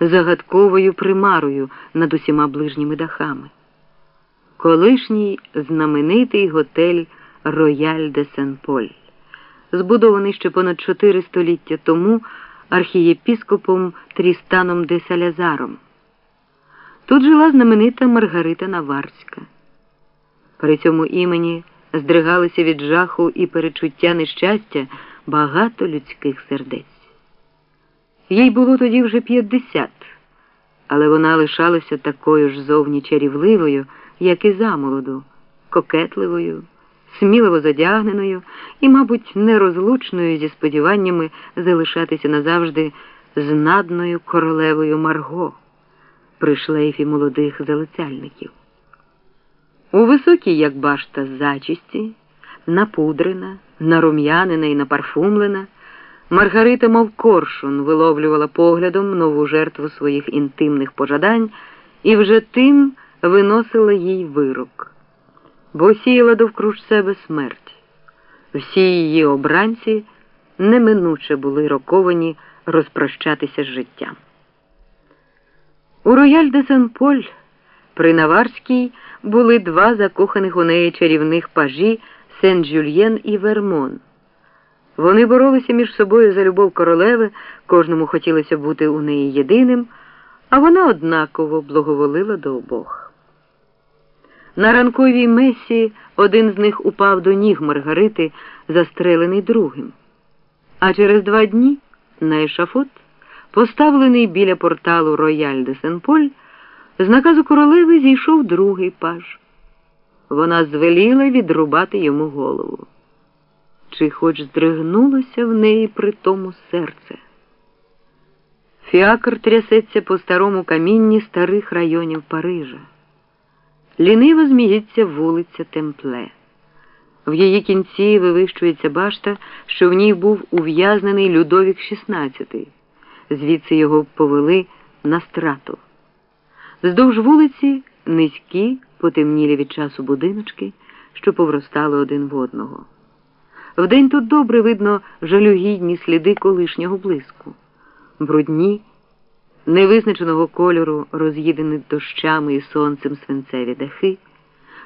загадковою примарою над усіма ближніми дахами. Колишній знаменитий готель Рояль де Сен-Поль, збудований ще понад чотири століття тому архієпіскопом Трістаном де Салязаром. Тут жила знаменита Маргарита Наварська. При цьому імені здригалися від жаху і перечуття нещастя багато людських сердець. Їй було тоді вже п'ятдесят, але вона лишалася такою ж зовні чарівливою, як і замолоду, кокетливою, сміливо задягненою і, мабуть, нерозлучною зі сподіваннями залишатися назавжди знадною королевою Марго при шлейфі молодих залицяльників. У високій, як башта, зачісті, напудрена, нарум'янена і напарфумлена, Маргарита, мов коршун, виловлювала поглядом нову жертву своїх інтимних пожадань і вже тим виносила їй вирок, бо сіяла довкруж себе смерть. Всі її обранці неминуче були роковані розпрощатися з життям. У рояль де Сен-Поль при Наварській були два закоханих у неї чарівних пажі Сен-Жюльєн і Вермон. Вони боролися між собою за любов королеви, кожному хотілося бути у неї єдиним, а вона однаково благоволила до обох. На ранковій месі один з них упав до ніг Маргарити, застрелений другим. А через два дні на ешафот, поставлений біля порталу Рояль де Сен-Поль, з наказу королеви зійшов другий паж. Вона звеліла відрубати йому голову. Чи хоч здригнулося в неї при тому серце? Фіакр трясеться по старому камінні старих районів Парижа. Ліниво зміється вулиця Темпле. В її кінці вивищується башта, що в ній був ув'язнений Людовік XVI. Звідси його повели на страту. Здовж вулиці низькі, потемнілі від часу будиночки, що повростали один в одного. Вдень тут добре видно жалюгідні сліди колишнього блиску, брудні, невизначеного кольору, роз'їдені дощами і сонцем свинцеві дахи,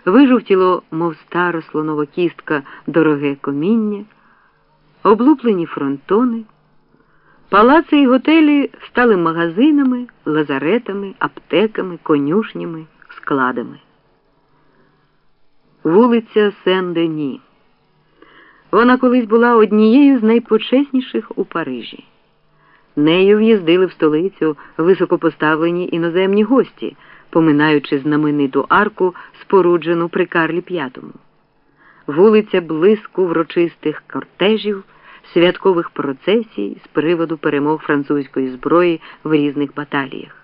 вижовтіло, мов стара слонова кістка, дороге коміння, облуплені фронтони. Палаци і готелі стали магазинами, лазаретами, аптеками, конюшнями, складами. Вулиця Сен-Дені. Вона колись була однією з найпочесніших у Парижі. Нею в'їздили в столицю високопоставлені іноземні гості, поминаючи знамениту арку, споруджену при Карлі V. Вулиця блиску врочистих кортежів святкових процесій з приводу перемог французької зброї в різних баталіях.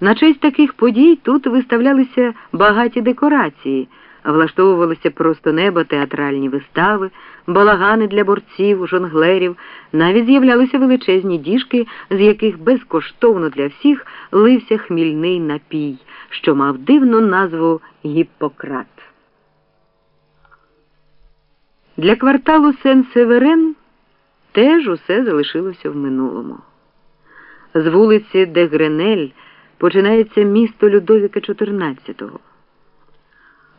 На честь таких подій тут виставлялися багаті декорації, влаштовувалися просто неба театральні вистави, балагани для борців, жонглерів, навіть з'являлися величезні діжки, з яких безкоштовно для всіх лився хмільний напій, що мав дивну назву Гіппократ. Для кварталу Сен-Северен теж усе залишилося в минулому. З вулиці Дегренель починається місто Людовіка XIV.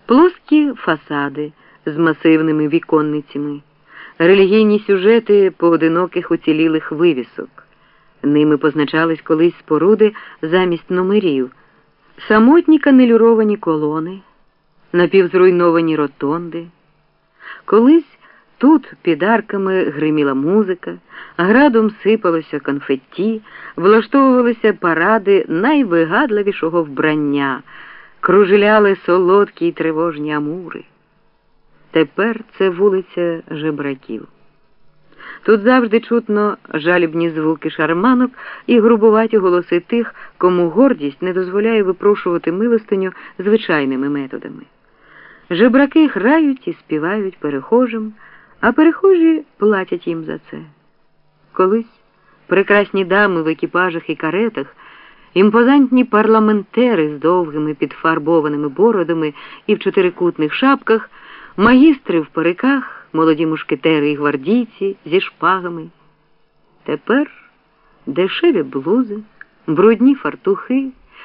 Плоскі фасади з масивними віконницями, релігійні сюжети поодиноких уцілілих вивісок. Ними позначались колись споруди замість номерів, самотні канелюровані колони, напівзруйновані ротонди. Колись Тут під арками гриміла музика, градом сипалося конфетті, влаштовувалися паради найвигадливішого вбрання, кружляли солодкі й тривожні амури. Тепер це вулиця жебраків. Тут завжди чутно жалібні звуки шарманок і грубуваті голоси тих, кому гордість не дозволяє випрошувати милостиню звичайними методами. Жебраки грають і співають перехожим а перехожі платять їм за це. Колись прекрасні дами в екіпажах і каретах, імпозантні парламентери з довгими підфарбованими бородами і в чотирикутних шапках, магістри в париках, молоді мушкетери і гвардійці зі шпагами. Тепер дешеві блузи, брудні фартухи.